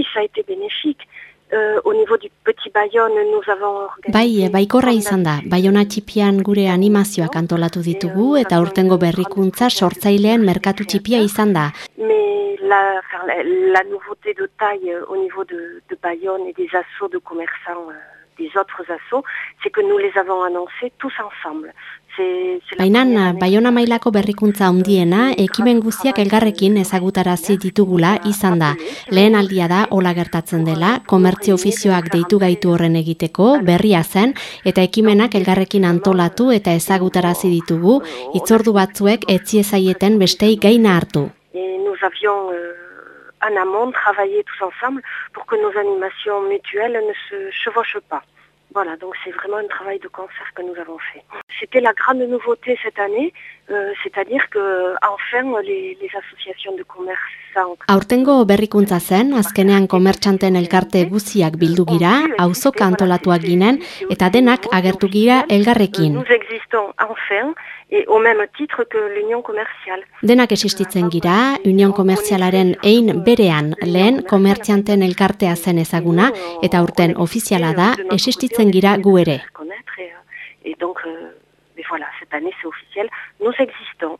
oui, ça a été bénéfique. Euh, au niveau du petit Bayonne, nous avons Bai, baikorra izan da. Baiona txipian gure animazioak antolatu ditugu eta urtengo berrikuntza sortzailean merkatu txipia izan da. Mais la, la, la nouveauté de taille au niveau de, de Bayonne et des assauts de commerçants euh, des autres assauts, c'est que nous les avons annoncés tous ensemble. Bainan, baiona mailako berrikuntza handiena ekimen guztiak elgarrekin ezagutarazi ditugula izan da. Lehen aldia da hola gertatzen dela, komertzio ofizioak deitu gaitu horren egiteko, berria zen, eta ekimenak elgarrekin antolatu eta ezagutarazi ditugu, itzordu batzuek etziezaieten bestei gaina hartu. nous avions euh, en amont travaillé tous ensemble pour que nos animations mutuelles ne se chevauchent pas. Voilà, donc c'est vraiment un travail de concert que nous avons fait. C'était la grande nouveauté cette année, euh, c'est-à-dire que enfin les, les associations de commerçants. Aurtengo berrikuntza zen, azkenean komertxanten elkarte guziak bildu gira, auzoka antolatuak ginen, eta denak agertu gira elgarrekin. Nous existons enfin, et au même titre que l'Union commerciale. Denak existitzen gira, Union komerzialaren ein berean lehen komertzianten elkartea zen ezaguna, eta urten ofiziala da, existitzen saiatzen. Euh, et donc, euh, mais voilà, cette année c'est officiel, nous existons.